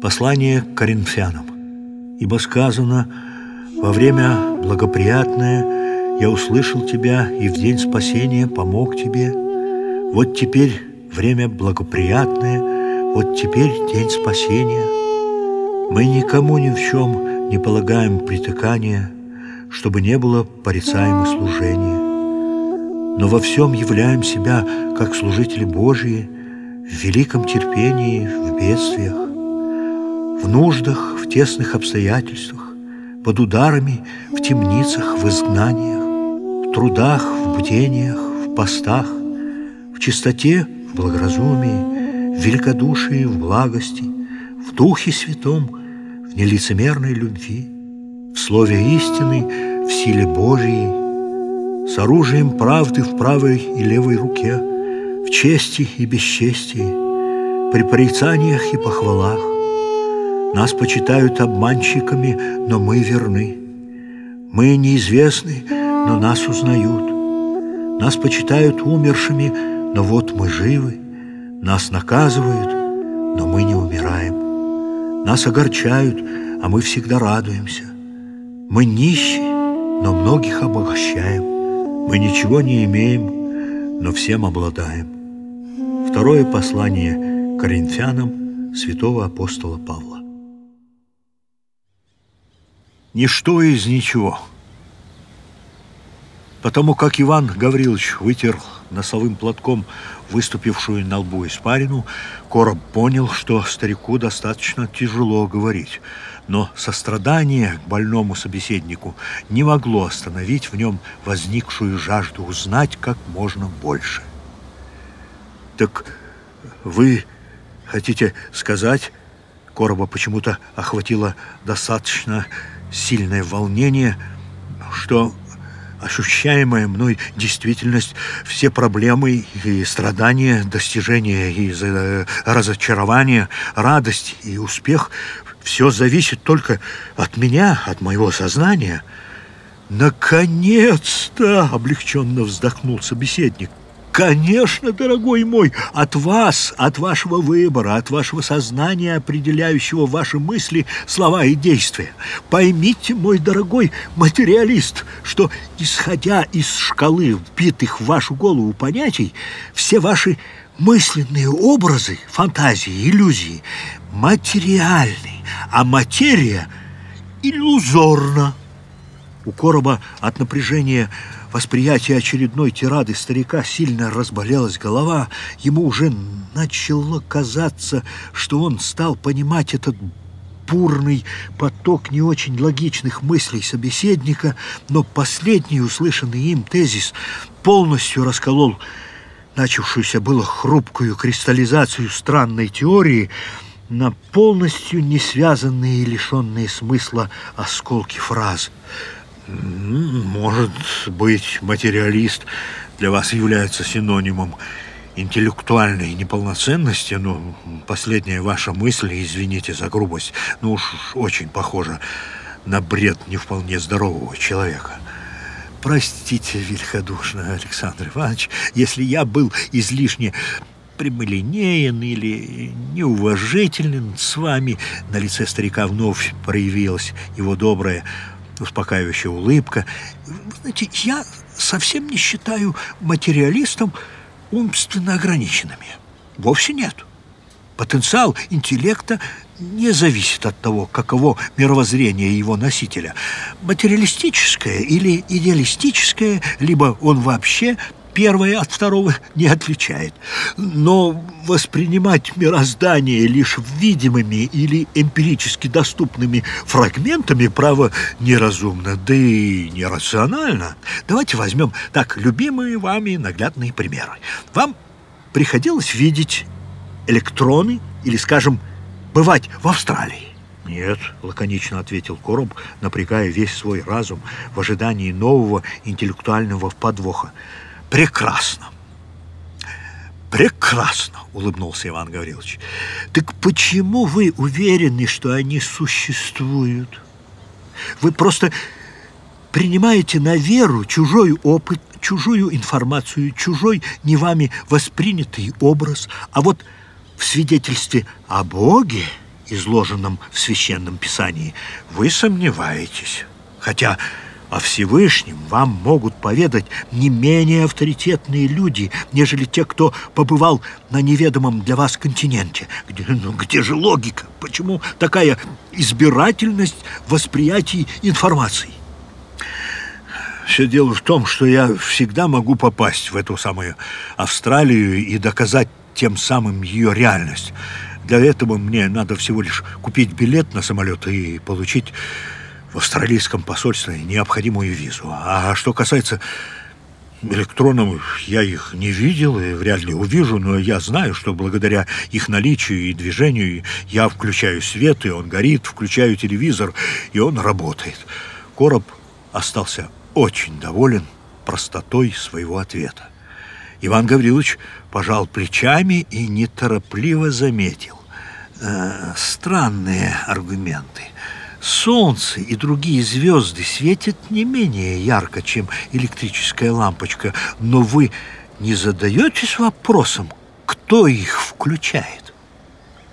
Послание к Коринфянам. «Ибо сказано, во время благоприятное я услышал тебя, и в день спасения помог тебе. Вот теперь время благоприятное, вот теперь день спасения. Мы никому ни в чем не полагаем притыкания, чтобы не было порицаемо служения. Но во всем являем себя, как служители Божьи, в великом терпении, в бедствиях, в нуждах, в тесных обстоятельствах, под ударами, в темницах, в изгнаниях, в трудах, в бдениях, в постах, в чистоте, в благоразумии, в великодушии, в благости, в Духе Святом, в нелицемерной любви, в слове истины, в силе Божией, с оружием правды в правой и левой руке, в чести и бесчестии, при порицаниях и похвалах. Нас почитают обманщиками, но мы верны. Мы неизвестны, но нас узнают. Нас почитают умершими, но вот мы живы. Нас наказывают, но мы не умираем. Нас огорчают, а мы всегда радуемся. Мы нищие, но многих обогащаем. Мы ничего не имеем, но всем обладаем. Второе послание Коринфянам святого апостола Павла. Ничто из ничего. Потому как Иван Гаврилович вытер носовым платком выступившую на лбу испарину, Короб понял, что старику достаточно тяжело говорить – но сострадание к больному собеседнику не могло остановить в нем возникшую жажду узнать как можно больше. «Так вы хотите сказать...» Короба почему-то охватило достаточно сильное волнение, что ощущаемая мной действительность, все проблемы и страдания, достижения и разочарования, радость и успех все зависит только от меня, от моего сознания. Наконец-то! Облегченно вздохнул собеседник. Конечно, дорогой мой, от вас, от вашего выбора, от вашего сознания, определяющего ваши мысли, слова и действия. Поймите, мой дорогой материалист, что, исходя из шкалы вбитых в вашу голову понятий, все ваши мысленные образы, фантазии, иллюзии материальны а материя иллюзорна. У Короба от напряжения восприятия очередной тирады старика сильно разболелась голова. Ему уже начало казаться, что он стал понимать этот бурный поток не очень логичных мыслей собеседника, но последний услышанный им тезис полностью расколол начавшуюся было хрупкую кристаллизацию странной теории – на полностью не связанные и лишенные смысла осколки фраз. Может быть, материалист для вас является синонимом интеллектуальной неполноценности, но последняя ваша мысль, извините за грубость, ну уж очень похожа на бред не вполне здорового человека. Простите великодушно, Александр Иванович, если я был излишне прямолинеен или неуважителен с вами. На лице старика вновь проявилась его добрая, успокаивающая улыбка. знаете, я совсем не считаю материалистом умственно ограниченными. Вовсе нет. Потенциал интеллекта не зависит от того, каково мировоззрение его носителя. Материалистическое или идеалистическое, либо он вообще первое от второго не отличает. Но воспринимать мироздание лишь видимыми или эмпирически доступными фрагментами, право, неразумно, да и нерационально. Давайте возьмем так любимые вами наглядные примеры. Вам приходилось видеть электроны или, скажем, бывать в Австралии? «Нет», — лаконично ответил Короб, напрягая весь свой разум в ожидании нового интеллектуального подвоха. Прекрасно. Прекрасно, улыбнулся Иван Гаврилович. Так почему вы уверены, что они существуют? Вы просто принимаете на веру чужой опыт, чужую информацию, чужой не вами воспринятый образ, а вот в свидетельстве о Боге изложенном в Священном Писании, вы сомневаетесь. Хотя о Всевышнем вам могут поведать не менее авторитетные люди, нежели те, кто побывал на неведомом для вас континенте. Где, ну, где же логика? Почему такая избирательность восприятий информации? Все дело в том, что я всегда могу попасть в эту самую Австралию и доказать тем самым ее реальность. Для этого мне надо всего лишь купить билет на самолет и получить в австралийском посольстве необходимую визу. А что касается электронов, я их не видел и вряд ли увижу, но я знаю, что благодаря их наличию и движению я включаю свет, и он горит, включаю телевизор, и он работает. Короб остался очень доволен простотой своего ответа. Иван Гаврилович пожал плечами и неторопливо заметил. Э, странные аргументы. Солнце и другие звезды светят не менее ярко, чем электрическая лампочка, но вы не задаетесь вопросом, кто их включает?